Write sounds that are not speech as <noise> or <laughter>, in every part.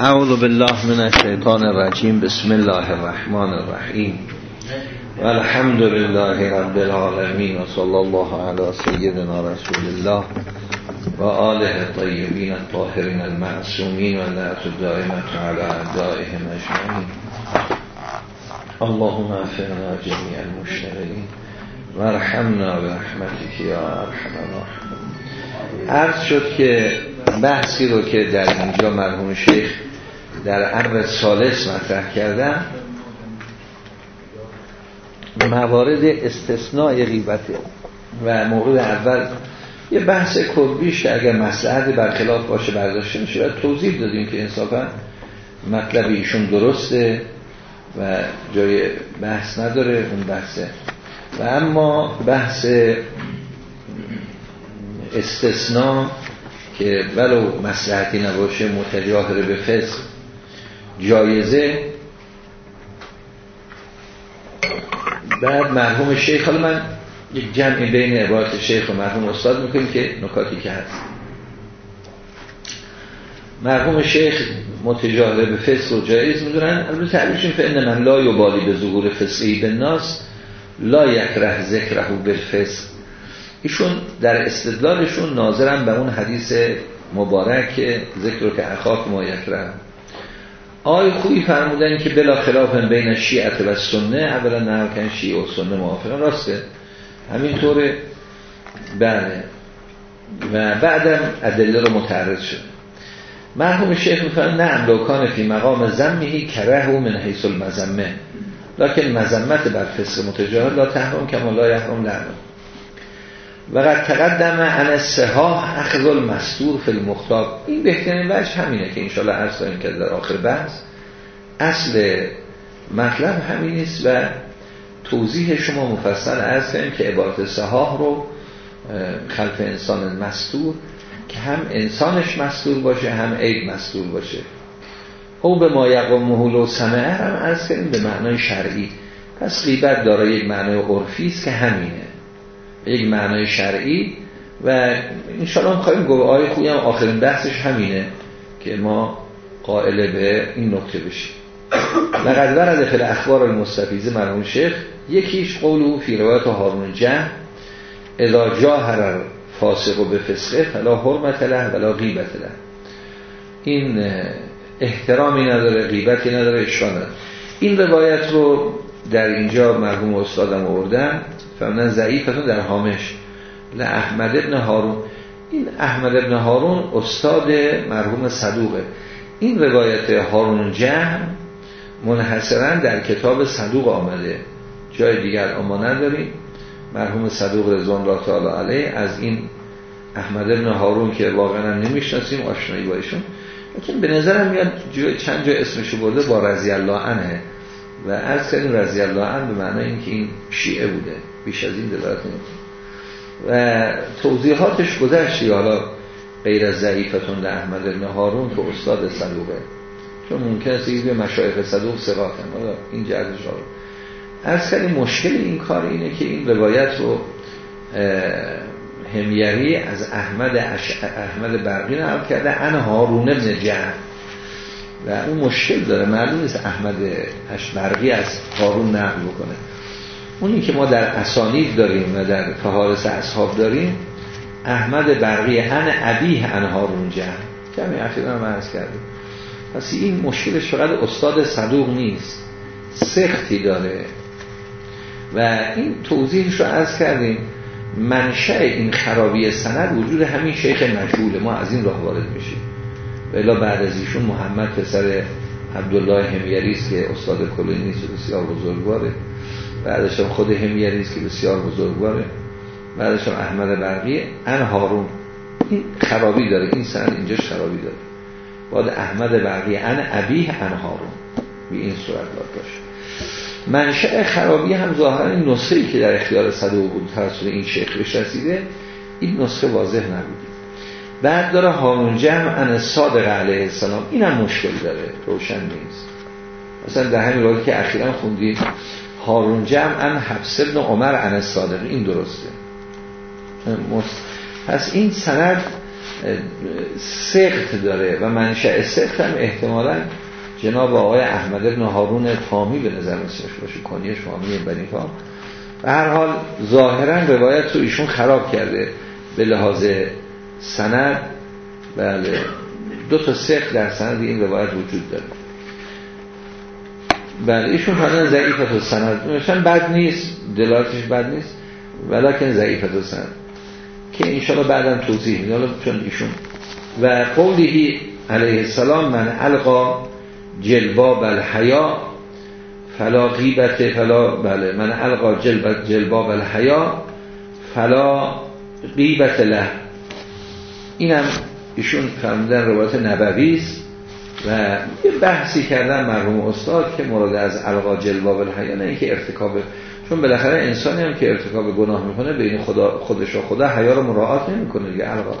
اعوذ بالله من الشیطان الرجیم. بسم الله الرحمن الرحیم. و الحمد لله رب العالمین و صلی الله علی سیدنا رسول الله و آله طیبین الطاهرین المعصومین و لعت الدائمت علی اعدائهم اجمعین. اللهم افرنا جمیع المشترین و ارحمنا برحمتك یا ارحم الراحمین. عرض شد که بحثی رو که در اینجا مرحوم شیخ در عرب سالس مطرح کردن موارد استثناء غیبته و مورد اول. یه بحث کلیش اگر مسئله برخلاف باشه برداشته میشه و توضیح دادیم که انصافا مطلب ایشون درسته و جای بحث نداره اون بحثه. و اما بحث استثناء که ولو مسلحتی نباشه متجاهر به فسق جایزه بعد مرحوم شیخ حالا من یک جمعی بین عبارت شیخ و مرحوم استاد می‌کنیم که نکاتی که هست. مرحوم شیخ متجاهر به فسق و جایز می‌دونن. البته تعریفشون فإن من لا یبالی به ظهور فسقی به ناس لا یکره ذکره بالفسق ایشون در استدلالشون ناظرم به اون حدیث مبارک ذکر که اخاف ما یکره. آی خوبی فرمودن که بلا خلاف بین شیعت و سنه اولا نه شیعه و سنه موافقه راسته. همینطوره. بله. و بعدم ادله رو متعرض شد. مرحوم شیخ میفرمایند نه املوکان فی مقام زمهی کره و من حیث المزمه لکن مزمت بر فسق متجاهل لا تحرم کما لا لعنه و قد تقدم عن سهاه اخذ المستور فی المختار. این بهترین وجه همینه که انشاءالله عرض داریم که در آخر بحث اصل مطلب همین است و توضیح شما مفصل عرض کنیم که عبارت سهاه رو خلف انسان مستور که هم انسانش مستور باشه هم عیب مستور باشه. او به ما یقوم و سمعه هم عرض به معنای شرعی. پس غیبت داره یک معنای عرفی است که همینه. یک معنای شرعی و انشاءالله خواهیم گفت آیه خوبی هم آخرین بحثش همینه که ما قائل به این نکته بشیم. لقد ورد فی الاخبار المستفیزه مرحوم شیخ یکیش قولو فی روایت هارون جه اذا جاهر فاسق به فسقه فلا حرمت له ولا غیبت له. این احترامی نداره غیبتی نداره اشکال نداره. این روایت رو در اینجا مرحوم استادم آوردن فرمودن ضعیفتون در هامش. احمد ابن هارون. این احمد ابن هارون استاد مرحوم صدوقه. این روایت هارون جهم منحصرا در کتاب صدوق آمده. جای دیگر اما نداریم مرحوم صدوق رضوان الله تعالی علیه از این احمد ابن هارون که واقعا نمی‌شناسیم آشنایی با ایشون. به نظرم میاد چند جا اسمشو برده با رضی الله عنه. و عرض کردیم رضی الله عنه به معنی اینکه این شیعه بوده بیش از این دلالت نمی‌کنه و توضیحاتش گذشتی حالا غیر از ضعیفتون احمد بن هارون که استاد صدوقه. چون ممکن است به مشایخ صدوق سقاطن حالا این جهتش رو از کردیم مشکل این کار اینه که این روایت رو همیری از احمد. احمد برقی نقل کرده ان هارون ابن جهر و اون مشکل داره. معلوم نیست احمد برقی از هارون نقل بکنه. اونی که ما در اسانید داریم و در فهارس اصحاب داریم احمد برقی ان ابیه ان هارون جهر کمی اخیرا هم عرض کردیم. پس این مشکلش فقط استاد صدوق نیست سختی داره. و این توضیحش رو عرض کردیم. منشأ این خرابی سند وجود همین شیخ مجهوله. ما از این راه وارد میشیم. و بعد از ایشون محمد پسر عبدالله همیریست که استاد کلینی است بسیار بزرگواره. بعدش هم خود همیریست که بسیار بزرگواره. بعدش هم احمد برقی. ان هارون. این خرابی داره. این سند اینجا خرابی داره. بعد احمد برقی. ان ابیه ان هارون. به این صورت باید باشه. منشأ خرابی هم ظاهرا این نسخه‌ای که در اختیار صدوق بود توسط این شیخ رسیده این نسخه واضح نبود بعد داره هارون جمع ان صادق علیه السلام. اینم مشکل داره روشن نیست. مثلا در همین روایت که اخیرا خوندید هارون جمع ان حفص ابن عمر ان صادق. این درسته. پس این سند سخت داره و منشأ سخت هم احتمالا جناب آقای احمد ابن هارون تامی به نظر مسیحش باشه. کنیش فامی بنی فام و هر حال ظاهرا روایت رو ایشون خراب کرده به لحاظ سند بله. دو تا سخت در سند این روایت وجود داره. بله ایشون فرمودن ضعیفت و سند. مثلا بد نیست دلالتش بد نیست ولیکن ضعیفت و سند. که انشاءالله بعدم توضیح میده چون ایشون و قولی علیه السلام من القا جلباب الحیا فلا غیبت فلا بله من القا جلباب جلباب الحیا فلا غیبت له. اینم ایشون فرمودن روایت نبوی است و یه بحثی کردن مرحوم استاد که مراد از القا جلباب الحیا نه اینکه ارتکاب چون بالاخره انسانی هم که ارتکاب گناه می‌کنه بین خدا خودش و خدا حیا رو مراعات نمی‌کنه دیگه القا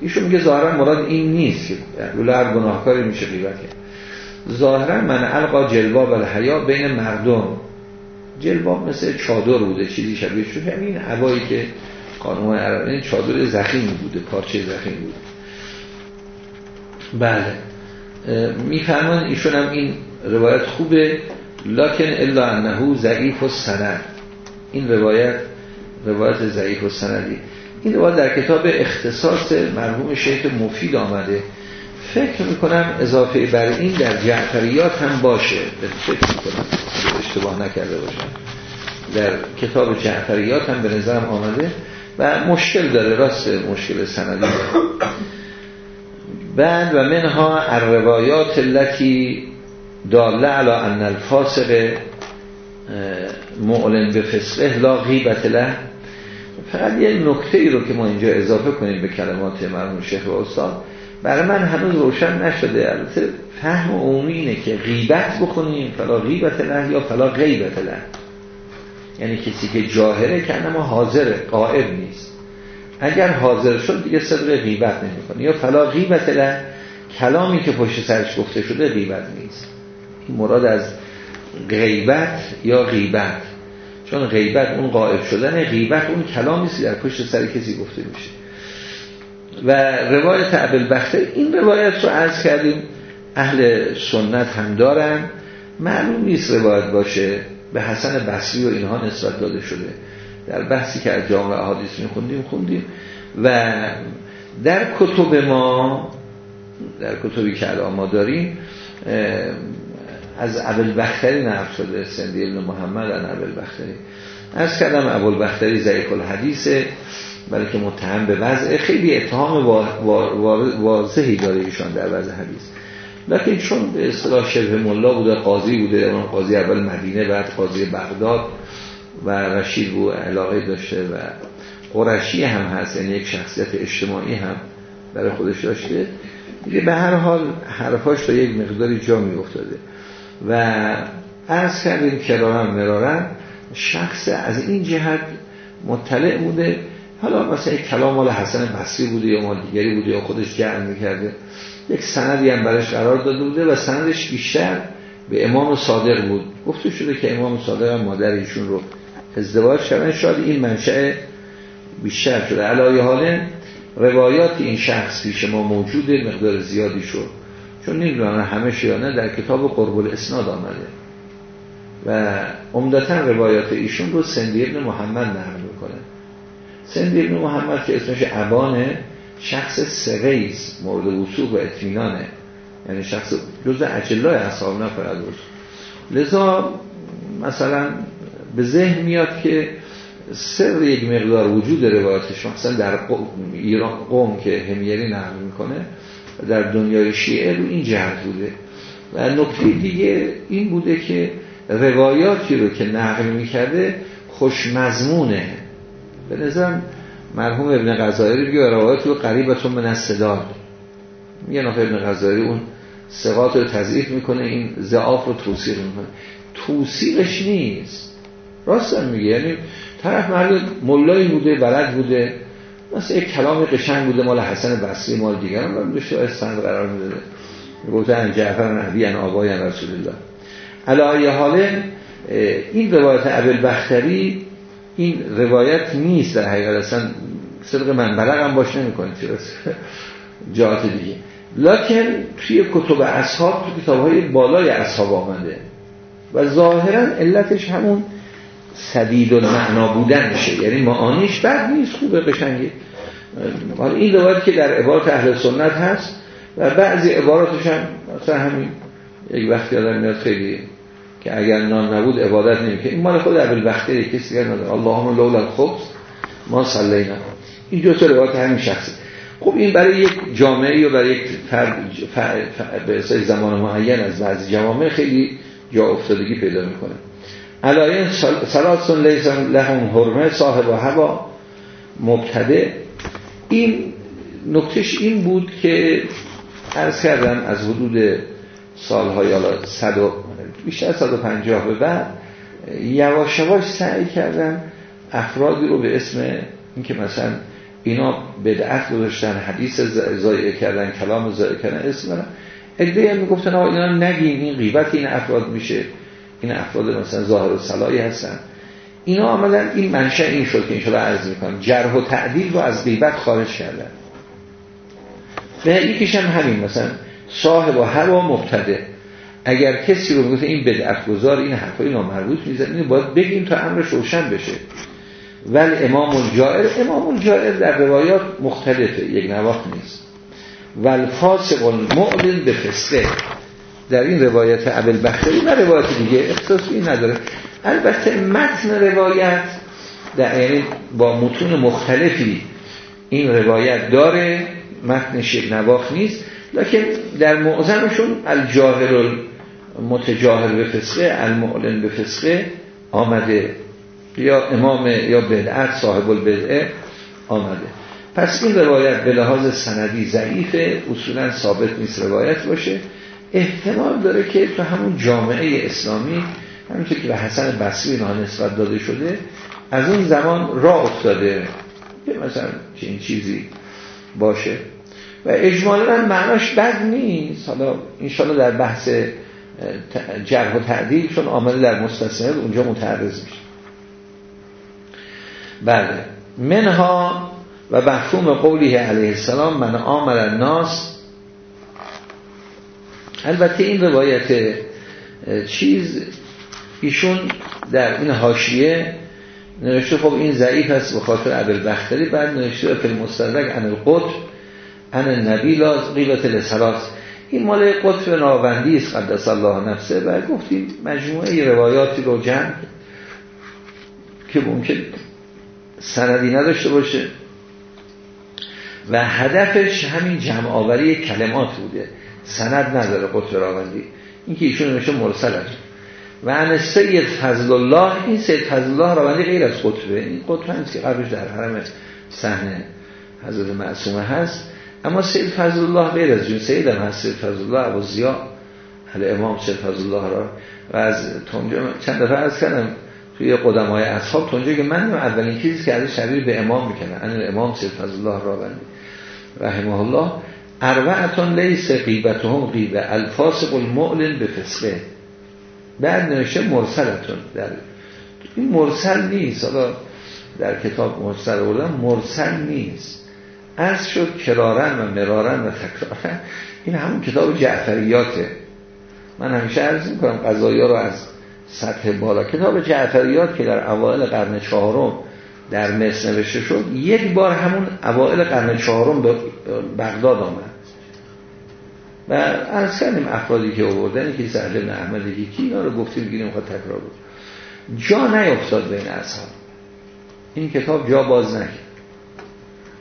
ایشون میگه ظاهرا مراد این نیست که هر گناهکاری میشه غیبت ظاهرا من القا جلباب الحیا بین مردم. جلباب مثل چادر بوده چیزی شبیه شده. همین عبایی که قانون عربی چادر زخیم بوده پارچه زخیم بوده. بله. میفرمان ایشون هم این روایت خوبه. لکن الا انه ضعیف و سند این روایت روایت ضعیف و سندی این روایت در کتاب اختصاص مرحوم شیخ مفید آمده. فکر می‌کنم اضافه بر این در جعفریات هم باشه. فکر می‌کنم. اشتباه نکرده باشم. در کتاب جعفریات هم به نظرم آمده. و مشکل داره راست مشکل سندی. بعد و منها الروایات التي داله علی ان الفاسق معلن به فسقه لا غیبت له. فقط یه نکته ای رو که ما اینجا اضافه کنیم به کلمات مرحوم شیخ و استاد. برای من هنوز روشن نشده البته فهم عمومی اینه که غیبت بکنیم فلا غیبت له یا فلا غیبت له. یعنی کسی که جاهره که ما حاضره قائب نیست. اگر حاضر شد دیگه صدق غیبت نمی‌کنه. یا فلا غیبت له کلامی که پشت سرش گفته شده غیبت نیست. این مراد از غیبت یا غیبت. چون غیبت اون قائب شدن غیبت اون کلامی است در پشت سر کسی گفته میشه. و روایت عبل بختر این روایت رو عرض کردیم اهل سنت هم دارن. معلوم نیست روایت باشه. به حسن بصری و اینها نسبت داده شده. در بحثی که از جامعه احادیث خوندیم خوندیم. و در کتب ما در کتبی که الان ما داریم از عبل بختری نقل شده سندی ابن محمد ان عبل بختری از کردم عبل بختری ضعیف الحدیثه برای که متهم به وضع. خیلی اتهام واضحی داره ایشان در وضع حدیث. لیکن چون به اصطلاح شبه ملا بوده قاضی بوده اون قاضی اول مدینه بعد قاضی بغداد و رشید بود علاقه داشته و قرشی هم هست یعنی یک شخصیت اجتماعی هم برای خودش داشته. دیگه به هر حال حرفاش تا یک مقداری جا می افتاده و عرض کردیم کرارم مرارن شخص از این جهت مطلع بوده. حالا مثلا یک کلام مال حسن بصری بوده یا مال دیگری بوده یا خودش جعل می‌کرده. یک سندی هم برش قرار داده بوده و سندش بیشتر به امام صادق بود. گفته شده که امام صادق هم مادر ایشون رو ازدواج کردن. شاید این منشأ بیشتر شده. علایه حاله روایات این شخص پیش ما موجوده مقدار زیادی شد چون نمی‌دونم همه شیانه در کتاب قرب الاسناد آمده. و عمدتا روایات ایشون رو سندی ابن محمد نقل می‌کنه. سندی ابن محمد که اسمش عبانه شخص سقیز مورد وصول و اطمینانه. یعنی شخص جز اجلای اصحاب نفرد لذا مثلا به ذهن میاد که سر یک مقدار وجود روایاتش مثلا در ایران قوم که همیری نقل می‌کنه در دنیای شیعه رو این جهت بوده. و نکته دیگه این بوده که روایاتی رو که نقل می‌کرده خوشمزمونه. به نظرم مرحوم ابن غزایری بگه روایات رو قریبتون من از صدا یه نفر ابن غزایری اون سقاط رو تضعیف می‌کنه این زعاف رو توصیق می‌کنه. توصیقش نیست. راستن میگه یعنی طرف مرد ملایی بوده بلد بوده مثلا یک کلام قشنگ بوده مال حسن بصری مال دیگران و میشه استند قرار میده گفته ان جعفر نبی ان آبای رسول الله. علایه حاله این روایت ابل بختری این روایت نیست در حقیقت اصلا صدق من هم باش نمی‌کنه جهات دیگه. لکن توی کتب اصحاب تو کتاب های بالای اصحاب آمده و ظاهرا علتش همون سدید و معنا بودن میشه. یعنی معانیش بد نیست خوبه قشنگه. حالا این روایت که در عبارت اهل سنت هست و بعضی عباراتش هم مثلا همین یک وقتی آدم میاد خیلی که اگر نان نبود عبادت نمی‌کنه این مال خود اول وقتی کسی دیگر نداره اللهم لولا الخبز ما صلینا. این دو تا روایت همین شخصی خب این برای یک جامعه یا برای یک فرد به زمان معین از بعضی جوامع خیلی جا افتادگی پیدا می‌کنه. علایه سلاسون لیسان لهم حرمه صاحب و هوا مبتده. این نکتش این بود که عرض کردم از حدود سالهای بیشتر 150 به بعد یواش یواش سعی کردن افرادی رو به اسم اینکه مثلا اینا بدعت گذاشتن حدیث زایعه کردن کلام زایعه کردن اسم برن ادعی هم می‌گفتن آقا اینا نگیم این غیبت این افراد میشه. این افراد مثلا ظاهر و صلاحی هستن. اینا آمدن این منشه این شد که اینشالا عرض می‌کنم جرح و تعدیل رو از غیبت خارج کردن. و یکیش هم همین مثلا صاحب و هوا مبتده اگر کسی رو میگه این بدعت گذار این حرفای نامربوط میزن اینو باید بگیم تا امرش روشن بشه. ولی امام الجائر امام الجائر در روایات مختلفه یک نواخت نیست. ول فاسق المعلن به فسقه در این روایت عبل بختری و روایت دیگه اختصاصی نداره. البته متن روایت در یعنی با متون مختلفی این روایت داره متنش یک نواخت نیست. لکن در معظمشون الجاهل متجاهل به فسقه المعلن به فسقه آمده. یا امام یا بدعت صاحب البدعه آمده. پس این روایت به لحاظ سندی ضعیفه اصولا ثابت نیست روایت باشه. احتمال داره که تو همون جامعه اسلامی همونطور که به حسن بصری اینها نسبت داده شده از اون زمان را افتاده که مثلا چنین چیزی باشه. و اجمالا معناش بد نیست. حالا انشاءالله در بحث جرح و تعدیل چون آمده در مستثنه اونجا متعرض میشه. بله. منها و مفهوم قولی علیه السلام من آمد الناس. البته این روایت چیز ایشون در این حاشیه نوشته خب این ضعیف است به خاطر عبل بختری بعد نوشته فیلم مستدرک عن القطب عن النبی لاز لسلاس این مال قطب ناوندی است قدس الله نفسه. و گفتیم مجموعه روایاتی رو جمع که ممکن سندی نداشته باشه. و هدفش همین جمع آوری کلمات بوده. سند نداره قطب راوندی این که ایشون نمیشه مرسل هست و ان سید فضل الله این سید فضل الله راوندی غیر از قطبه. این قطب هست که قبلش در حرم صحنه حضرت معصومه هست. اما سید فضل الله غیر از جون سید هم هست. سید فضل الله ابو زیا امام سید فضل الله را. و از چند دفعه از کردم توی قدمای اصحاب تونجه که من اولین چیزی که ازش شبیه به امام می‌کنه ان امام سید فضل الله را بندی رحمه الله. اربعتون لیس قیبتهم قیبه الفاسق المعلن به فسقه بعد نوشته مرسلتون. در این مرسل نیست. حالا در کتاب مرسل بردم مرسل نیست. از شد کرارن و مرارن و تکرارن. این همون کتاب جعفریاته. من همیشه عرض می‌کنم قضایی رو از سطح بالا. کتاب جعفریات که در اوائل قرن چهارم در مصر نوشته شد یک بار همون اوائل قرن چهارم به بغداد آمد. و از کردیم افرادی که آوردن که سهل بن احمد یکی اینا رو گفتیم گیریم خواهد تکرار بود جا نیفتاد بین اصحاب. این کتاب جا باز نکرد.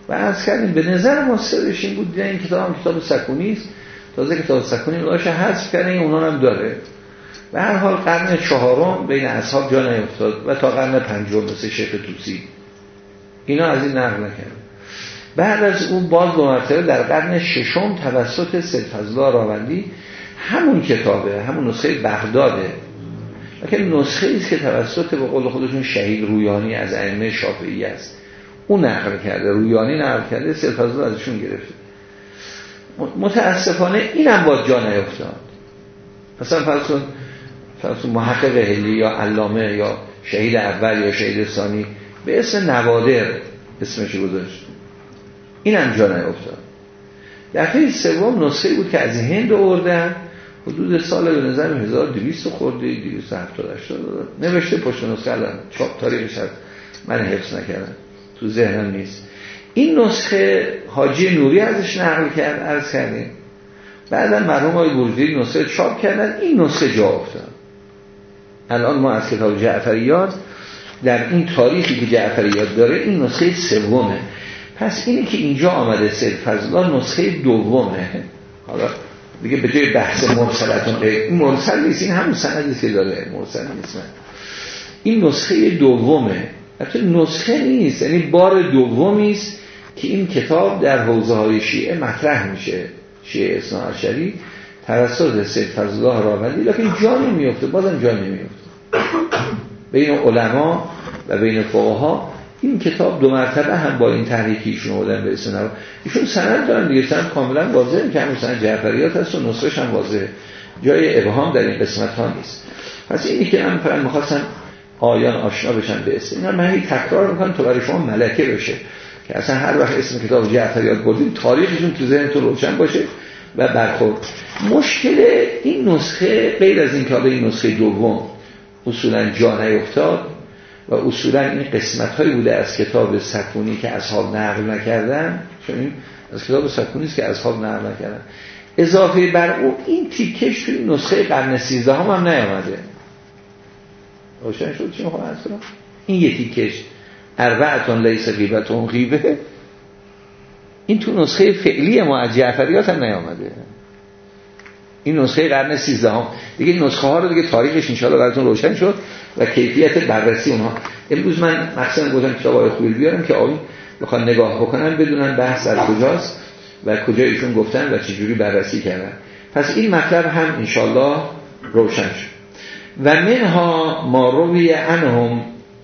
و از کردیم به نظر ما سرش این بود این کتاب هم کتاب سکونی است. تازه کتاب سکونی ناشه حذف کردن اونا هم داره. و هر حال قرن چهارم بین اصحاب جا نیفتاد و تا قرن پنجم مثل شیخ توسی اینا از این نقل نکرد بعد از اون باز دو مرتبه در قرن ششم توسط سید فضلا راوندی همون کتابه همون نسخه بغداده. لیکن نسخه است که توسط به قول خودشون شهید رویانی از ائمه شافعی است. اون نقل کرده رویانی نقل کرده فضلا ازشون گرفته. متاسفانه اینم باز جا نیفتاد. مثلا فرض فرض محقق هلی یا علامه یا شهید اول یا شهید ثانی به اسم نوادر اسمش گذاشت. این هم جا نیفتاد. دفعه سوم نسخه بود که از هند آوردن. حدود سال به نظر 1200 خورده 270 نوشته پشت نسخه الان. چاپ تاریخش من حفظ نکردم. تو ذهنم نیست. این نسخه حاجی نوری ازش نقل کرد عرض کردیم. بعدا مرحوم های نسخه چاپ کردن این نسخه جا افتاد. الان ما از کتاب جعفریات در این تاریخی که جعفریات داره این نسخه سومه. پس اینه که اینجا آمده سید فضلا نسخه دومه. حالا دیگه به جای بحث مرسلتون این مرسل نیست این همون سندی که داره مرسل نیست. این نسخه دومه. حتی نسخه نیست. یعنی بار دومی است که این کتاب در حوزه های شیعه مطرح میشه. شیعه اسنا عشری توسط سید فضلالله راوندی. لیکن جا نمیفته بازم جا نمیفته بین علما و بین فقها این کتاب دو مرتبه هم با این تحریکی ایشون بودن به اسم ایشون سند دارن دیگه. سند کاملا واضحه. که همون سند جعفریات هست و نسخش هم واضحه. جای ابهام در این قسمت ها نیست. پس اینی که من فقط می‌خواستم آیان آشنا بشن به اسم. اینا من تکرار می‌کنم تو برای شما ملکه بشه. که اصلا هر وقت اسم کتاب جعفریات بردیم تاریخشون تو ذهن تو روشن باشه و برخورد. مشکل این نسخه غیر از این که این نسخه دوم اصولا جا نیفتاد و اصولا این قسمت هایی بوده از کتاب سکونی که اصحاب نقل نکردن. چون این از کتاب سکونی است که اصحاب نقل نکردن. اضافه بر او این تیکش توی نسخه قرن 13 هم, هم نیامده. روشن شد. چی می‌خوام این یه تیکش. اربعتون لیس غیبتون غیبه. این تو نسخه فعلی ما از جعفریات هم نیامده. این نسخه قرن 13 هم دیگه نسخه ها رو دیگه تاریخش انشاءالله براتون روشن شد و کیفیت بررسی اونها. امروز من مقصد گفتم کتاب های خوبی بیارم که آقای بخوان نگاه بکنن بدونن بحث در کجاست و کجا ایشون گفتن و چجوری بررسی کردن. پس این مطلب هم انشاءالله روشن شد. و منها ما روی انهم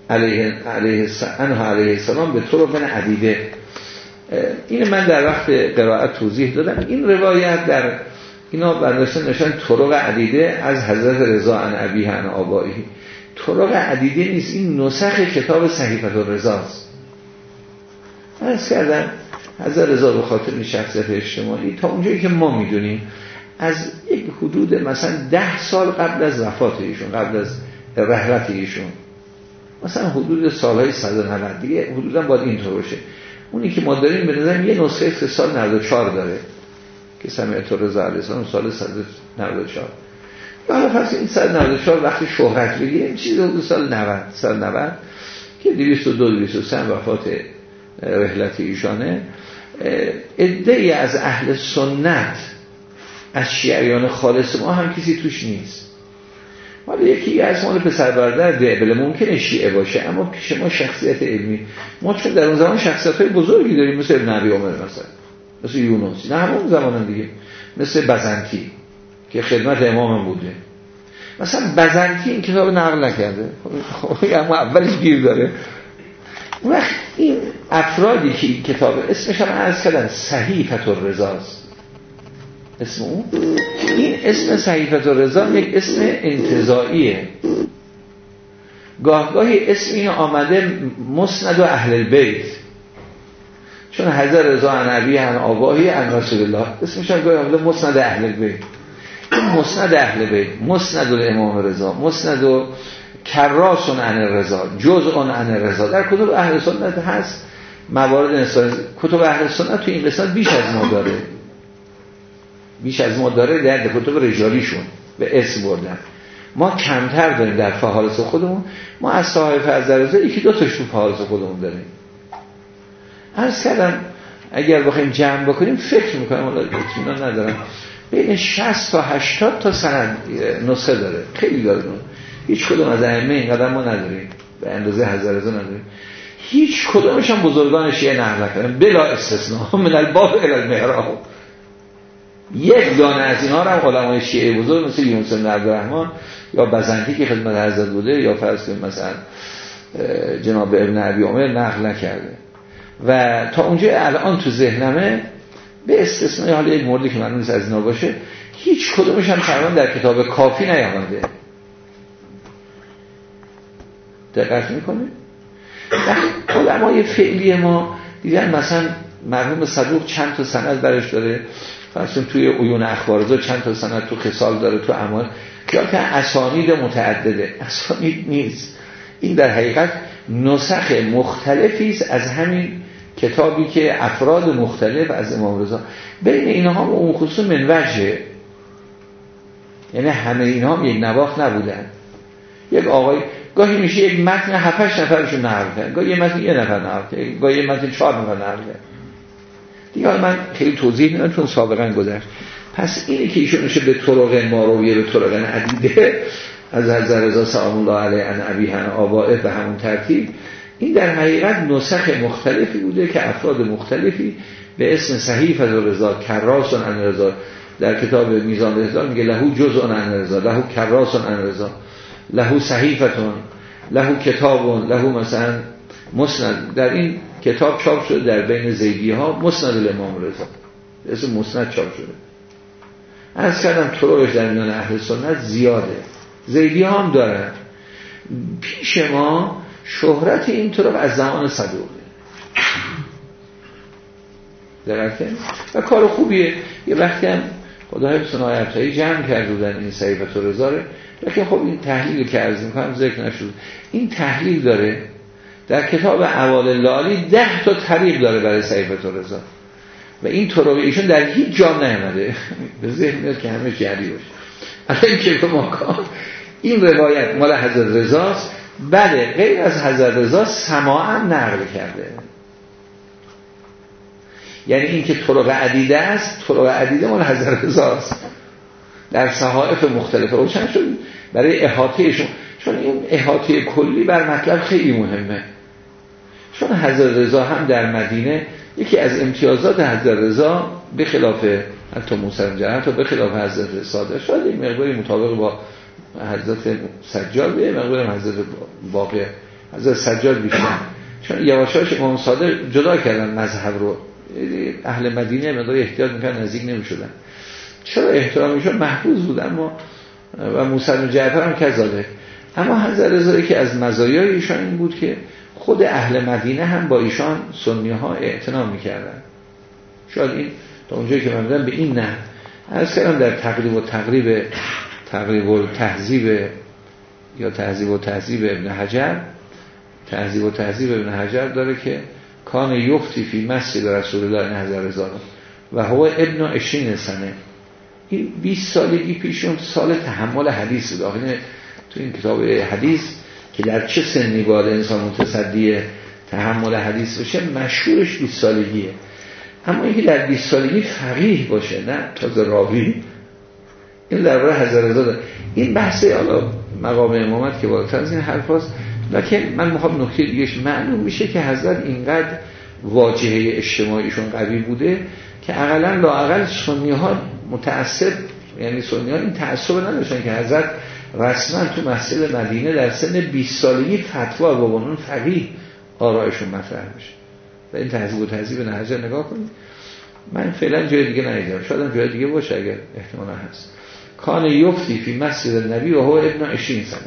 علیه, علیه, السلام به طور من عدیده. این من در وقت قرائت توضیح دادم. این روایت در اینا برداشتن نشان طرق عدیده از حضرت رضا عن ابیه عن آبایی طرق عدیده نیست. این نسخ کتاب صحیفت الرضاست از کردم حضرت رضا به خاطر شخصیت اجتماعی تا اونجایی که ما می‌دونیم از یک حدود مثلا ده سال قبل از وفات ایشون قبل از رحلت ایشون. مثلا حدود سالهای 190 دیگه حدودا باید اینطور باشه. اونی که ما داریم به نظرم یه نسخه سال 94 داره که سمیت رضا علیه سال 194 حالا فرض این 194 وقتی شهرت بگیریم چیز حدود سال 90 سال 90 که 202 203 وفات رحلت ایشانه. ادعی از اهل سنت از شیعیان خالص ما هم کسی توش نیست. حالا یکی از مال پسر برادر دعبله ممکنه شیعه باشه اما پیش ما شخصیت علمی. ما چون در اون زمان شخصیت های بزرگی داریم مثل نبی عمر مثلا مثل یونس نه همون زمان دیگه مثل بزنتی که خدمت امام بوده. مثلا بزنتی این کتاب نقل نکرده. خب اما اولش گیر داره. وقت این افرادی که این کتاب اسمش هم عرض کردن صحیفت الرزاست اسم اون؟ این اسم صحیفت الرزا یک اسم انتظاییه گاهگاهی اسم این آمده مسند و اهل بیت. چون حضر رضا عنبی هم آباهی ان رسول الله. اسمش هم گاهی آمده مسند اهل بیت. این مسند اهل بیت مسند الامام رضا مسند و کراسون عن رضا جزء عن رضا. در کتب اهل سنت هست موارد انسان کتب اهل سنت تو این قسمت بیش از ما داره. بیش از ما داره در کتب رجالیشون به اسم بردن. ما کمتر داریم در فهارس خودمون. ما از صاحب از یکی دو تاش تو فهارس خودمون داریم. عرض کردم اگر بخوایم جمع بکنیم فکر می‌کنم حالا اطمینان ندارم. بین 60 تا 80 تا سند نسخه داره. خیلی داره. هیچ کدوم از ائمه اینقدر ما نداریم. به اندازه هزار رضا نداریم. هیچ کدومش هم بزرگان شیعه نقل نکردن. بلا استثناء من الباب الى المحراب. یک دانه از اینا رو هم علمای شیعه بزرگ مثل یونس بن عبدالرحمن یا بزنتی که خدمت حضرت بوده یا فرض مثلا جناب ابن عبی عمر نقل نکرده. و تا اونجا الان تو ذهنمه به استثنای حالا یک موردی که من از اینا باشه هیچ کدومش هم تقریبا در کتاب کافی نیامده. دقت می‌کنه علمای فعلی ما دیدن مثلا مرحوم صدوق چند تا سند برش داره؟ فرسون توی عیون اخبارزا چند تا سند تو خسال داره تو امان که اسانید متعدده. اسانید نیست. این در حقیقت نسخ مختلفی است از همین کتابی که افراد مختلف از امام رضا. بین اینها و اون خصوص من وجه یعنی همه اینها یک نواخت نبودن. یک آقای گاهی میشه یک متن هفتش نفرشون نقل گاهی یه متن یه نفر نقل گاهی یه متن چهار نفر نقل دیگه من خیلی توضیح نمیدم چون سابقا گذشت. پس اینه که ایشون میشه به طرق مارویه به طرق عدیده از حضرت رضا سلام الله علیه ان ابیهن آبائه به همون ترتیب. این در حقیقت نسخ مختلفی بوده که افراد مختلفی به اسم صحیف از رضا کراسون ان رضا در کتاب میزان رضا میگه لهو جزء ان رضا لهو کراسون ان رضا لهو صحیفتون لهو کتابون لهو مثلا مسند. در این کتاب چاپ شده در بین زیدی ها مسند الامام رضا. اسم مسند چاپ شده. از کردم طرقش در میان اهل سنت زیاده. زیدی ها هم دارن. پیش ما شهرت این طرق از زمان صدوقه. درکه و کار خوبیه. یه وقتی هم خدا حفظ نایبتایی جمع کرده بودن این صحیفت و رزاره لیکن خب این تحلیل که عرض می‌کنم ذکر نشد. این تحلیل داره در کتاب اول لالی ده تا طریق داره برای صحیفت و رزا و این طرق ایشون در هیچ جا نیامده. <laughs> به ذهن میاد که همه جری باشه. الان که ما این روایت مال حضرت رضاست بله غیر از حضرت رضا هم نقل کرده. یعنی این که طرق عدیده است طرق عدیده مال حضرت رضاست در صحائف مختلفه. روشن شد برای احاطهشون چون این احاطه کلی بر مطلب خیلی مهمه. چون حضرت رضا هم در مدینه یکی از امتیازات حضرت رضا به خلاف حتی موسی جهت و به خلاف حضرت صادق شاید این مقداری مطابق با حضرت سجاد به مقدار حضرت واقع حضرت سجاد بیشتر. چون یواشاش امام صادق جدا کردن مذهب رو. اهل مدینه مقدار احتیاط می‌کنن نزدیک نمی‌شدن. چرا احترامیشون محفوظ بود اما و موسی بن هم کذالک اما حضرت رضا که از مزایای ایشان این بود که خود اهل مدینه هم با ایشان سنی ها اعتنا می‌کردن. شاید این تا اونجایی که من به این نه. از کردم در تقریب و تقریب تقریب و تحذیب یا تهذیب و تهذیب ابن حجر. تهذیب و تهذیب ابن حجر داره که کان یفتی فی مسجد رسول الله هزار هزار. و هو ابن اشین سنه. این 20 سالگی پیشون سال تحمل حدیث داخل تو این کتاب حدیث که در چه سنی باید انسان متصدی تحمل حدیث بشه مشهورش 20 سالگیه. اما اینکه در 20 سالگی فقیه باشه نه تازه راوی. این درباره حضرت رضا این بحث حالا مقام امامت که بالاتر از این حرف هست لکن من می‌خوام نکته دیگهش معلوم میشه که حضرت اینقدر واجهه اجتماعیشون قوی بوده که اقلا لاقل سنی ها متعصب یعنی سنی ها این تعصب نداشتن که حضرت رسما تو مسجد مدینه در سن 20 سالگی فتوا با اون فقیه آرایشون مطرح میشه. و این تهذیب و تهذیب نهجر نگاه کنید. من فعلا جای دیگه ندیدم شاید جای دیگه باشه اگر احتمالا هست. کان یفتی فی مسجد نبی و هو ابن اشین سنه.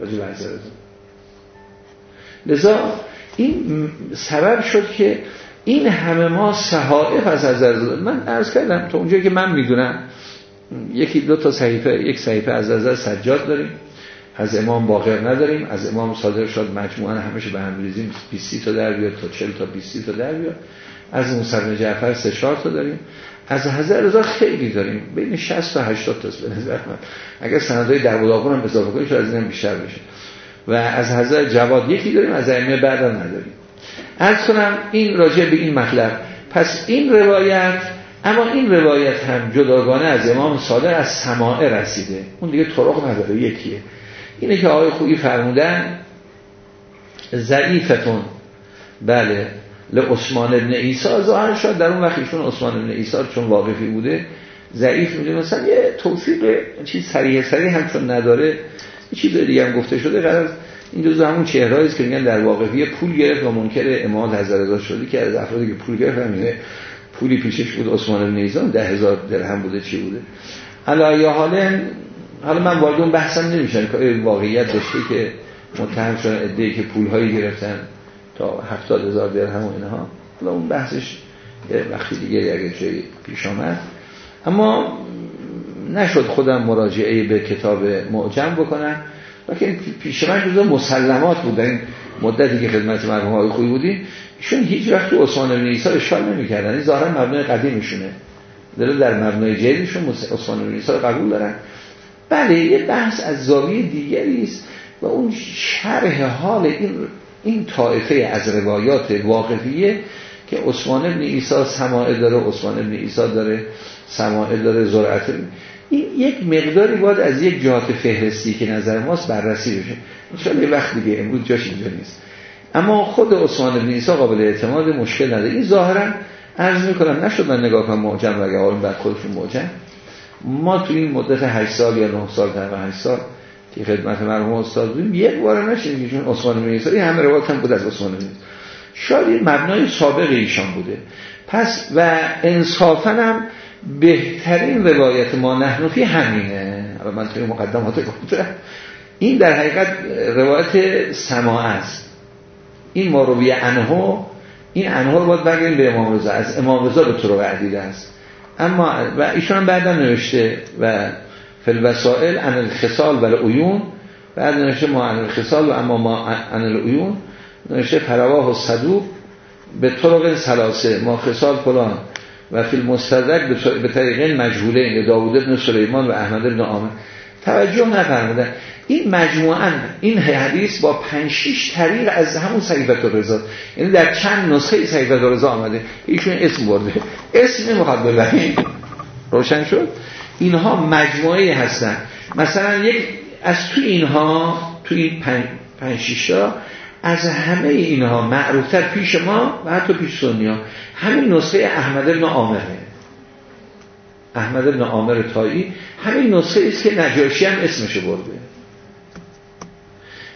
رجل لذا این سبب شد که این همه ما صحائف از حضرت. من عرض کردم تا اونجایی که من می‌دونم یکی دو تا صحیفه یک صحیفه از حضرت سجاد داریم از امام باقر نداریم از امام صادق شد مجموعا همشه به هم ریزیم 20 تا در بیاد تا 40 تا 20 تا در بیاد. از موسی جعفر سه تا داریم. از حضرت رضا خیلی داریم بین 60 تا 80 تا به نظر من. اگر سندهای در هم اضافه کنیم از این بیشتر بشه. و از حضرت جواد یکی داریم از ائمه بعد نداریم. از کنم این راجع به این مطلب. پس این روایت اما این روایت هم جداگانه از امام صادق از سماعه رسیده. اون دیگه طرق نداره یکیه. اینه که آقای خوبی فرمودن ضعیفتون. بله عثمان ابن ایسا ظاهر شد در اون وقت ایشون عثمان ابن ایسا چون واقفی بوده ضعیف میده مثلا یه توفیق چیز سریع سریع هم چون نداره یه چیز دیگه هم گفته شده. قرار این دو همون چهره است که میگن در واقعی پول گرفت و منکر امام حضرت شده که از افرادی که پول گرفت همینه پولی پیشش بود عثمان بن ایزان ده هزار درهم بوده چی بوده؟ حالا یا حالا حالا من وارد اون بحثم نمیشن که واقعیت داشته که متهم شدن ادعی که پول هایی گرفتن تا هفتاد هزار درهم و اینها. حالا اون بحثش وقتی دیگه اگه جایی پیش آمد. اما نشد خودم مراجعه به کتاب معجم بکنم. لیکن پیش من جزو مسلمات بود. در این مدتی که خدمت مرحوم های خوبی بودیم ایشون هیچ وقت تو عثمان بن عیسی اشکال نمی‌کردن. این ظاهرا مبنای قدیمشونه داره در مبنای جدیدشون عثمان بن عیسی قبول دارن. بله یه بحث از زاویه دیگری است و اون شرح حال این این طایفه از روایات واقعیه که عثمان بن عیسی سماع داره عثمان بن عیسی داره سماع داره زرعت این یک مقداری باید از یک جهات فهرستی که نظر ماست بررسی بشه. انشاءالله یه وقت دیگه امروز جاش اینجا نیست. اما خود عثمان بن عیسی قابل اعتماد مشکل نداره. این ظاهرا عرض می‌کنم نشد من نگاه کنم معجم و اگه بر خودشون معجم. ما تو این مدت 8 سال یا 9 سال تقریبا 8 سال که خدمت مرحوم استاد بودیم یک بار نشدیم که چون عثمان بن عیسی همه روایت هم بود از عثمان بن شاید مبنای سابق ایشان بوده. پس و انصافا هم بهترین روایت ما نحنفی همینه. من توی مقدمات گفتم. این در حقیقت روایت سماع است. این ماروی انهو این انهو رو باید بگیریم به امام رضا. از امام رضا به طرق عدیده است. اما و ایشون هم بعدا نوشته و فل وسائل ان الخصال و العیون. بعد نوشته ما ان الخصال و اما ما ان العیون. نوشته فرواه و صدوق به طرق سلاسه ما خصال فلان. و فیلم مستدرک به طریق مجهوله داوود ابن سلیمان و احمد ابن آمر توجه نفرمودن. این مجموعا این حدیث با 5 6 طریق از همون صحیفه رضا یعنی در چند نسخه صحیفه رضا آمده. ایشون اسم برده. اسم ببرین روشن شد؟ اینها مجموعه هستن. مثلا یک از تو اینها توی این 5 6 تا از همه اینها معروفتر پیش ما و حتی پیش سنیا همین نسخه احمد بن عامره احمد بن عامر تایی همین نسخه است که نجاشی هم اسمشو برده.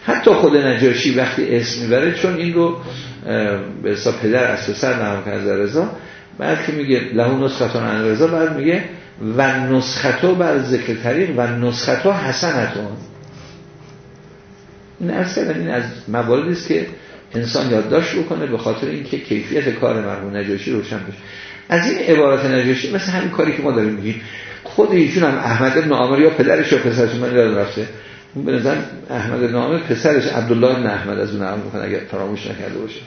حتی خود نجاشی وقتی اسم می‌بره چون این رو به حساب پدر از پسر نام کرده رضا بعد که میگه لهو نسختون عن رضا بعد میگه و نسختو بر ذکر طریق و نسختو حسنتون. این اصلا این از مواردی است که انسان یادداشت بکنه به خاطر اینکه کیفیت کار مرحوم نجاشی روشن بشه. از این عبارت نجاشی مثل همین کاری که ما داریم میگیم. خود ایشون هم احمد بن عامر یا پدرش یا پسرش من یاد رفته. به نظر احمد بن عامر پسرش عبدالله بن احمد از اون نقل می‌کنه اگر فراموش نکرده باشه.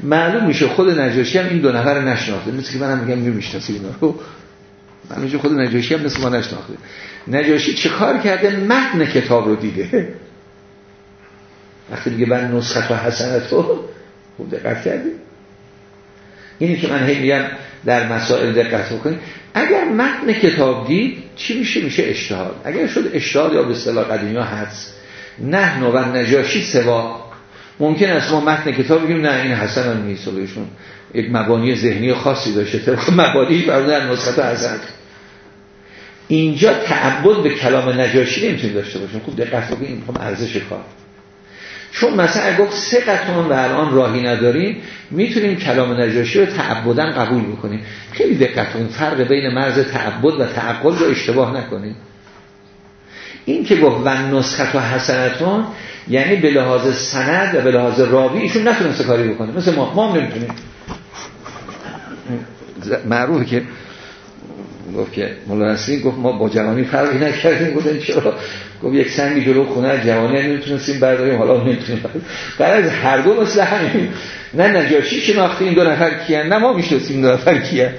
معلوم میشه خود نجاشی هم این دو نفر نشناخته. مثل که منم میگم می‌شناسی اینا رو. من میشه خود نجاشی هم مثل ما نشناخته. نجاشی چه کار کرده؟ متن کتاب رو دیده. وقتی میگه من نسخت و حسنت رو خوب دقت کردی. اینی که من هی میگم در مسائل دقت بکنید. اگر متن کتاب دید چی میشه؟ میشه اشتهاد. اگر شد اشتهاد یا به اصطلاح قدیمی ها هست نه و نجاشی سوا. ممکن است ما متن کتاب بگیم نه این حسن هم نیست. یک مبانی ذهنی خاصی داشته. طبق مبانی در نسخت حسن. اینجا تعبد به کلام نجاشی نمی‌تونیم داشته باشیم. خوب دقت بکنید این ارزش کار. چون مثلا گفت سه قطعان و الان راهی نداریم می‌تونیم کلام نجاشی رو تعبدن قبول بکنیم. خیلی دقت کنیم فرق بین مرز تعبد و تعقل رو اشتباه نکنیم. این که گفت و نسخت و حسنتون یعنی به لحاظ سند و به لحاظ راوی ایشون نتونسته کاری بکنه. مثل ما ما نمی‌تونیم. معروفه که گفت که مولا گفت ما با جوانی فرقی نکردیم گفتن چرا؟ گفت یک سنگی جلو خونه جوانی نمی‌تونستیم برداریم حالا نمی‌تونیم قرار از هر دو مثل همین. نه نجاشی شناخته این دو نفر کیان نه ما می‌شناسیم دو نفر کیان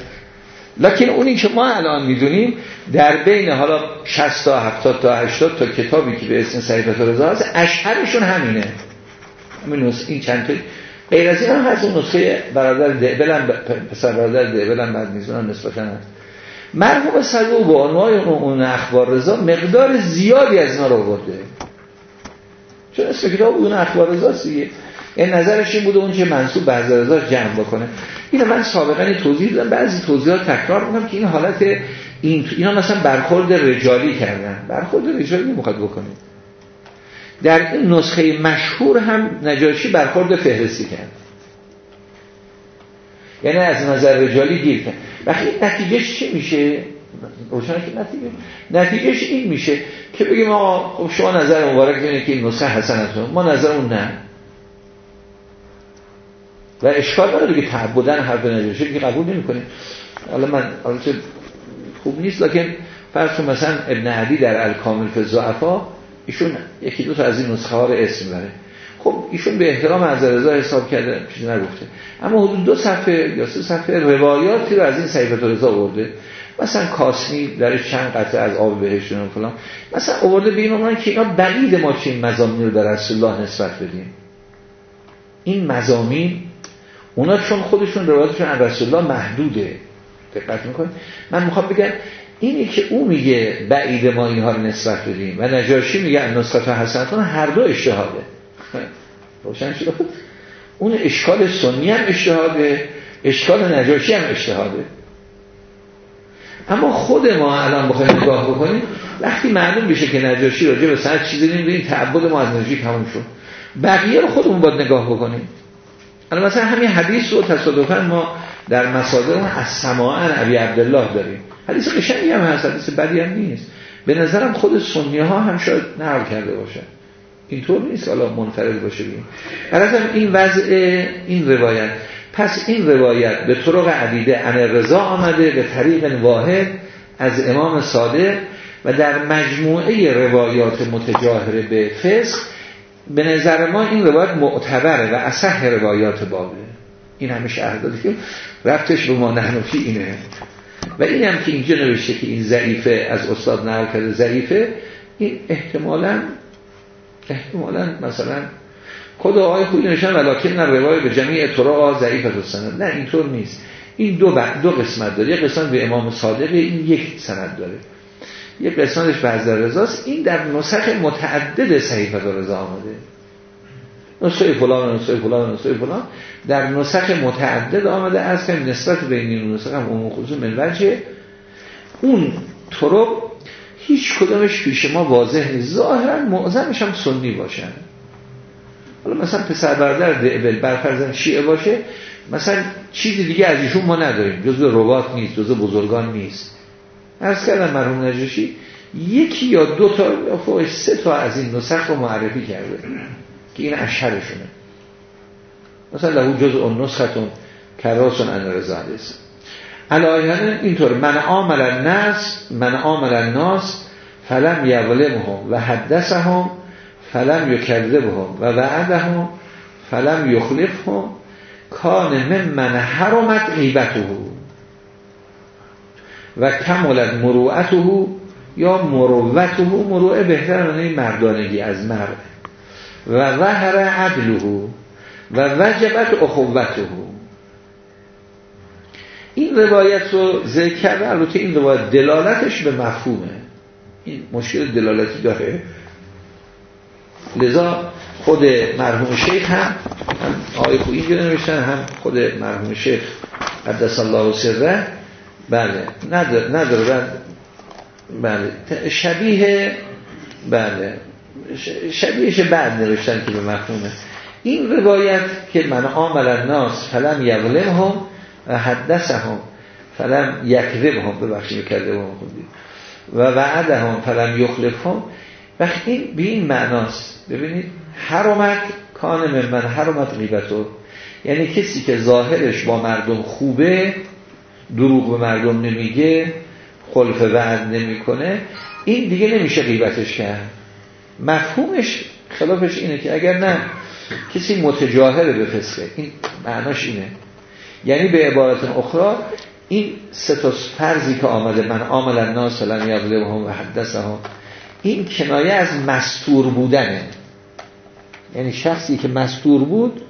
لکن اونی که ما الان می‌دونیم در بین حالا 60 تا 70 تا 80 تا کتابی که به اسم صحیفه رضا هست اشهرشون همینه. همین این چند تا. غیر از این هم هست نسخه برادر دعبل هم پسر برادر دعبل هم بعد میزونن نسبتا. هست مرحوم صدوق با عنوان اون اخبار رضا مقدار زیادی از اینا رو برده چون اسم کتاب اون اخبار رضا سیه این نظرش این بوده اون که منصوب به رضا جمع بکنه. اینو من سابقا توضیح دادم. بعضی توضیحات تکرار می‌کنم که این حالت این اینا مثلا برخورد رجالی کردن. برخورد رجالی نمی‌خواد بکنه. در این نسخه مشهور هم نجاشی برخورد فهرستی کرد. یعنی از نظر رجالی گیر کرد. وقتی نتیجهش چی میشه؟ روشن که نتیجه؟ نتیجهش این میشه که بگیم آقا خب شما نظر مبارک اینه که این نسخه حسنتون ما نظر اون نه. و اشکال نداره که تعبدن حرف نجاشی که قبول نمی‌کنیم حالا من البته خوب نیست لکن فرض مثلا ابن عدی در الکامل فی الضعفا ایشون یکی دو تا از این نسخه ها رو اسم بره خب ایشون به احترام از رضا حساب کرده چیزی نگفته. اما حدود دو صفحه یا سه صفحه روایاتی رو از این صحیفه رضا آورده. مثلا کاسنی در چند قطعه از آب بهشت و فلان. مثلا آورده به این که اینا بعید ما چه این مزامین رو در رسول الله نسبت بدیم. این مزامین اونا چون خودشون روایتشون از رسول الله محدوده. دقت می‌کنید؟ من می‌خوام بگم اینی که او میگه بعید ما اینها رو نسبت بدیم و نجاشی میگه نسخت حسنتون هر دو اشتهاده. روشن شد. اون اشکال سنی هم اشتهاده اشکال نجاشی هم اشتهاده. اما خود ما الان بخوایم نگاه بکنیم وقتی معلوم بشه که نجاشی راجع به سر چیزی نمی‌دونیم تعبد ما از نجاشی تموم شد. بقیه رو خودمون باید نگاه بکنیم. الان مثلا همین حدیث رو تصادفا ما در مصادر از سماعن عبی عبدالله داریم. حدیث قشنگی هم هست حدیث بدی هم نیست. به نظرم خود سنی ها هم شاید نقل کرده باشن. اینطور نیست. حالا منفرد باشه بیم این وضع این روایت. پس این روایت به طرق عدیده ان رضا آمده به طریق واحد از امام صادق و در مجموعه روایات متجاهره به فسق به نظر ما این روایت معتبره و اصح روایات بابه. این همیشه شهر که رفتش به ما نحنفی اینه. و این هم که اینجا نوشته که این ضعیفه از استاد نقل کرده ضعیفه این احتمالا احتمالا مثلا. خود آقای خوبی نوشتن ولکن نه روایت به جمعی اطراق ضعیف سند نه اینطور نیست. این دو, دو قسمت داره. یک قسمت به امام صادق این یک سند داره. یک قسمتش به حضرت رضاست. این در نسخ متعدد صحیفه رضا آمده. نسخه فلان نسخه فلان نسخه فلان. در نسخ متعدد آمده از که نسبت بین این نسخه هم عموم خصوص من وجه اون طرق هیچ کدامش پیش ما واضح نیست. ظاهرا معظمش هم سنی باشن حالا مثلا پسر برادر دعبل برفرزن شیعه باشه مثلا چیزی دیگه از ایشون ما نداریم. جزء روات نیست جزء بزرگان نیست. عرض کردم مرحوم نجاشی یکی یا دو تا یا فوقش سه تا از این نسخ رو معرفی کرده که این اشهرشونه. مثلا لهو جز اون نسختون کراسون ان رزادس علایانه اینطور من عامل الناس من عامل الناس فلم یظلمهم و حدثهم فلم یکذبهم و وعدهم فلم یخلفهم کان من من حرمت غیبته. و کمولت مروعته یا مروته. مروعه بهتر من مردانگی از مرد و ظهر عدله و وجبت اخوته. این روایت رو ذکر کرده البته این روایت دلالتش به مفهومه. این مشکل دلالتی داره. لذا خود مرحوم شیخ هم آقای خوی اینجا نوشتن هم خود مرحوم شیخ قدس الله سره. بله نداره نداره بله شبیه بله شبیهش بعد نوشتن که به مفهومه. این روایت که من عامل الناس فلم یظلم هم و حدث هم فلم یکذب هم ببخشید کرده هم خوندید و وعده هم فلم یخلف هم وقتی این به این معناست ببینید حرمت کان من من حرمت غیبتو. یعنی کسی که ظاهرش با مردم خوبه دروغ به مردم نمیگه خلف وعد نمی‌کنه این دیگه نمیشه غیبتش کرد. مفهومش خلافش اینه که اگر نه کسی متجاهل به فسقه این معناش اینه. یعنی به عبارت اخرى این سه تا فرضی که آمده من عامل الناس لم یظلمهم و حدثهم این کنایه از مستور بودنه. یعنی شخصی که مستور بود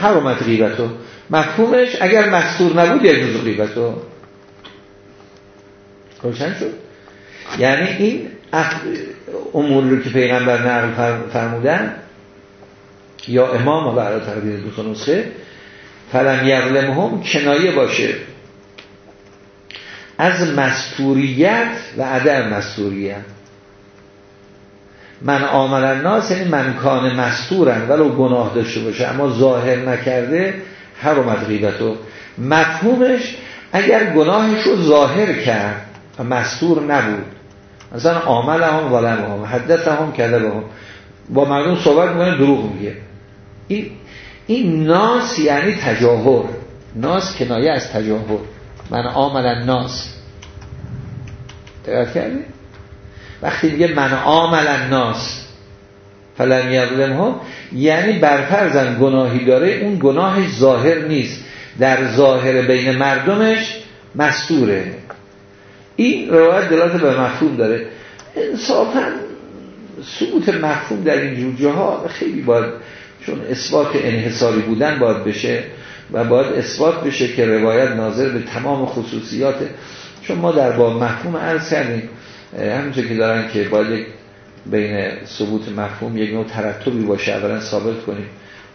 حرمت غیبتو. مفهومش اگر مستور نبود یجوز غیبتو. روشن شد؟ یعنی این امور رو که پیغمبر نقل فرمودن یا امام و برای تقدیر دو تا نسخه فلم هم کنایه باشه. از مستوریت و عدم مستوریت من آمل الناس یعنی من کان مستورن ولو گناه داشته باشه اما ظاهر نکرده حرمت غیبتو. مفهومش اگر گناهش رو ظاهر کرد و مستور نبود مثلا عامل هم ولم هم حدث هم کده هم با مردم صحبت می‌کنه دروغ میگه. این این ناس یعنی تجاهر. ناس کنایه از تجاهر. من عامل ناس. دقیق کردی؟ وقتی میگه من عامل ناس فلن یظلم ها یعنی برفرزن گناهی داره اون گناهش ظاهر نیست. در ظاهر بین مردمش مستوره. این روایت دلالت به مفهوم داره. انصافا ثبوت مفهوم در این جاها خیلی باید چون اثبات انحصاری بودن باید بشه و باید اثبات بشه که روایت ناظر به تمام خصوصیات. چون ما در با مفهوم عرض کردیم همونطور که دارن که باید بین ثبوت مفهوم یک نوع ترتبی باشه اولا ثابت کنیم.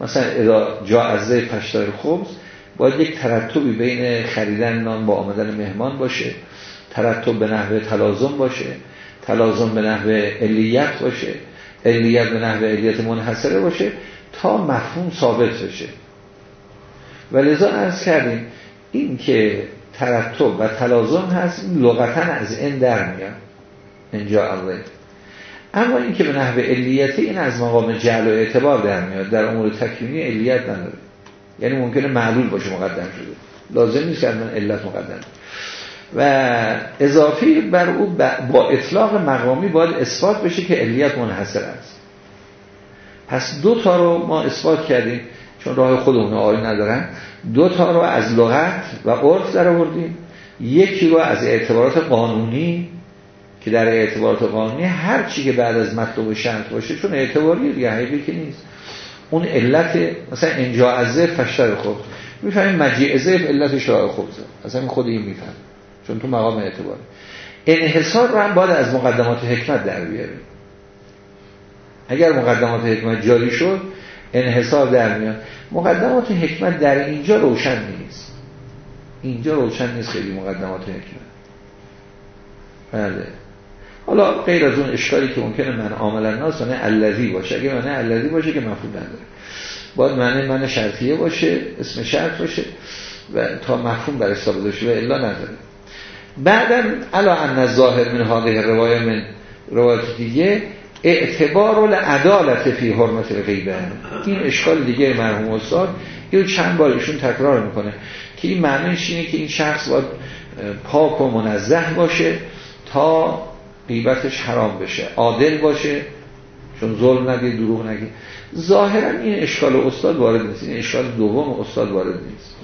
مثلا اذا جا از پشتار خبز باید یک ترتبی بین خریدن نان با آمدن مهمان باشه. ترتب به نحوه تلازم باشه. تلازم به نحوه علیت باشه. علیت به نحوه علیت منحصره باشه. تا مفهوم ثابت بشه. و لذا ارز کردیم این که ترتب و تلازم هست لغتا از این در میاد. اینجا اول اما این که به نحوه علیت این از مقام جعل و اعتبار در میاد. در امور تکوینی علیت نداره. یعنی ممکنه معلول باشه مقدم شده. لازم نیست من علت مقدم. و اضافی بر او با اطلاق مقامی باید اثبات بشه که علیت منحصر است. پس دو تا رو ما اثبات کردیم چون راه خودمون آیه ندارن. دو تا رو از لغت و عرف در آوردیم. یکی رو از اعتبارات قانونی که در اعتبارات قانونی هر چی که بعد از مطلوب شرط باشه چون اعتباری دیگه حقیقی که نیست. اون علت مثلا انجا از فشتر خوب می‌فهمیم مجیع ازف علت شراع خوبزه اصلا خود این میفهم چون تو مقام اعتبار انحصار رو هم باید از مقدمات حکمت در بیاریم. اگر مقدمات حکمت جاری شد انحصار در میاد. مقدمات حکمت در اینجا روشن نیست. اینجا روشن نیست خیلی مقدمات حکمت. بله. حالا غیر از اون اشکالی که ممکنه من عاملا ناس نه الذی باشه. اگه من الذی باشه که مفهوم نداره. باید معنی من شرطیه باشه اسم شرط باشه و تا مفهوم بر حساب بشه و الا نداره. بعدا علا ان ظاهر من هذه روایه من روایت دیگه اعتبار العدالت فی حرمت الغیبه این اشکال دیگه مرحوم استاد. یه چند بار ایشون تکرار می‌کنه که این معنیش اینه که این شخص باید پاک و منزه باشه تا غیبتش حرام بشه عادل باشه چون ظلم نگه دروغ نگه. ظاهرا این اشکال استاد وارد نیست این اشکال دوم استاد وارد نیست.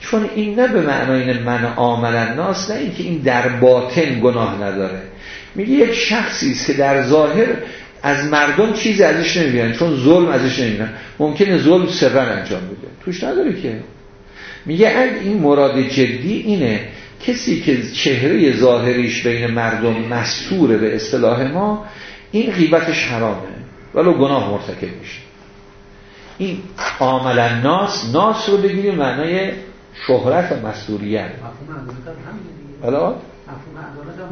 چون این نه به معنای من عامل ناس نه اینکه این در باطن گناه نداره. میگه یک شخصی است که در ظاهر از مردم چیزی ازش نمی‌بینن چون ظلم ازش نمی‌بینن. ممکنه ظلم سرن انجام بده. توش نداره که. میگه اگه این مراد جدی اینه کسی که چهره ظاهریش بین مردم مستوره به اصطلاح ما این غیبتش حرامه. ولو گناه مرتکب میشه. این عاملا ناس ناس رو بگیریم معنای شهرت و مستوریت. حالا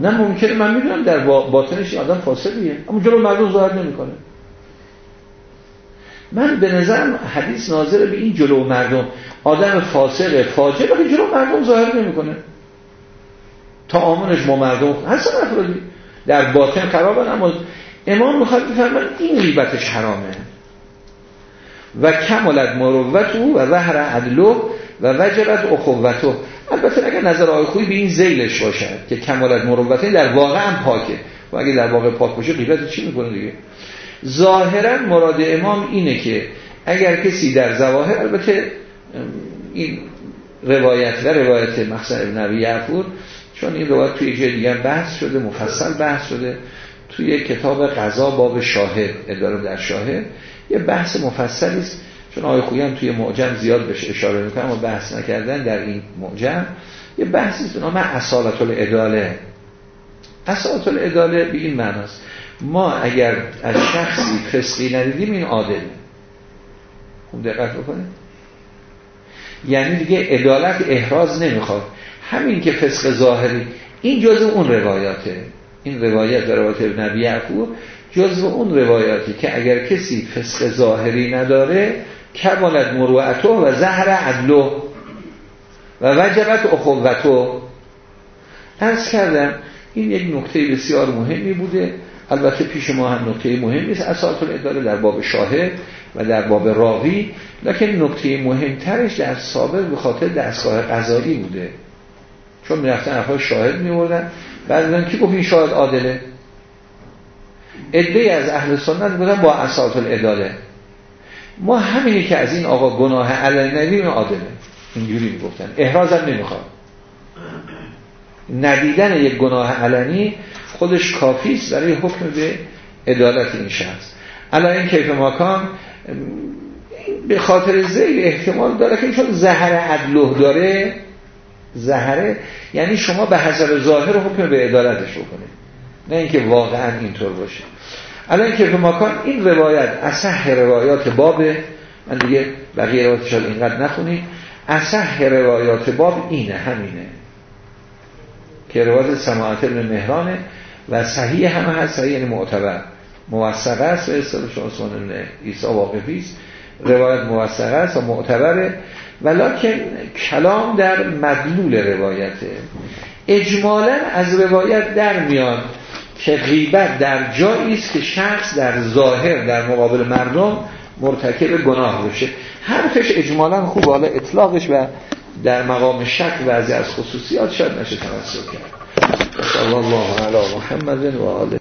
نه ممکنه من می‌دونم در باطنش آدم فاسقیه اما جلو مردم ظاهر نمی‌کنه. من به نظرم حدیث ناظر به این جلو مردم. آدم فاسق فاجر ولی جلو مردم ظاهر نمی‌کنه. تا آمونش با مردم. هستن افرادی. در باطن خرابن اما امام می‌خواد بفرماید این غیبتش حرامه. و کمالت مروت او و ظهر عدلو و وجبت اخوتو البته اگر نظر آقای به این زیلش باشد که کمالت مروته در واقع هم پاکه. و اگه در واقع پاک باشه غیبت چی می‌کنه دیگه؟ ظاهرا مراد امام اینه که اگر کسی در زواهر البته این روایت و روایت مخصر ابن عبی چون این روایت توی جای دیگر بحث شده مفصل بحث شده توی کتاب قضا باب شاهد اداره در شاهد یه بحث مفصلی است. چون آقای خویی هم توی معجم زیاد بهش اشاره می‌کنم و بحث نکردن در این معجم. یه بحثی به نام اصالت الاداله اصالت الاداله به این معناست. ما اگر از شخصی فسقی ندیدیم این عادل. خوب دقت بکنه یعنی دیگه عدالت احراز نمی‌خواد. همین که فسق ظاهری این جزء اون روایاته. این روایت در روایت نبی عفور جزء اون روایاتی که اگر کسی فسق ظاهری نداره کمالت مروعتو و زهر عدلو. و وجبت اخوتو. ارز کردم این یک نکته بسیار مهمی بوده. البته پیش ما هم نکته مهمی است اساس الاداره در باب شاهد و در باب راوی. لکن نکته مهمترش در سابق به خاطر دستگاه قضایی بوده. چون می‌رفتن افراد شاهد میوردن بعد میگن کی گفت این شاهد عادله؟ ادعی از اهل سنت بودن با اساس العداله ما همینی که از این آقا گناه علنی ندیم عادله اینجوری می‌گفتن. احراز هم نمی‌خواد. ندیدن یک گناه علنی خودش کافی است برای حکم به عدالت این شخص. الان این کیف ماکان به خاطر زیل احتمال داره که چون زهر عدله داره زهره یعنی شما به حسب ظاهر حکم به عدالتش بکنید. نه اینکه واقعا اینطور باشه. الان که ماکان این روایت اصح روایات باب من دیگه بقیه روایتش اینقدر نخونید اصح روایات باب اینه همینه. که روایت سماعت ابن مهرانه و صحیح همه هست صحیح یعنی معتبر. موثقه است به اصطلاح شما عثمان عیسی واقفی است. روایت موثقه است و معتبره. ولیکن کلام در مدلول روایته. اجمالا از روایت در میاد. که غیبت در جایی است که شخص در ظاهر در مقابل مردم مرتکب گناه بشه. حرفش اجمالا خوب حالا اطلاقش و در مقام شک بعضی از خصوصیات شاید نشه توسط کرد. الله علی محمد و آله.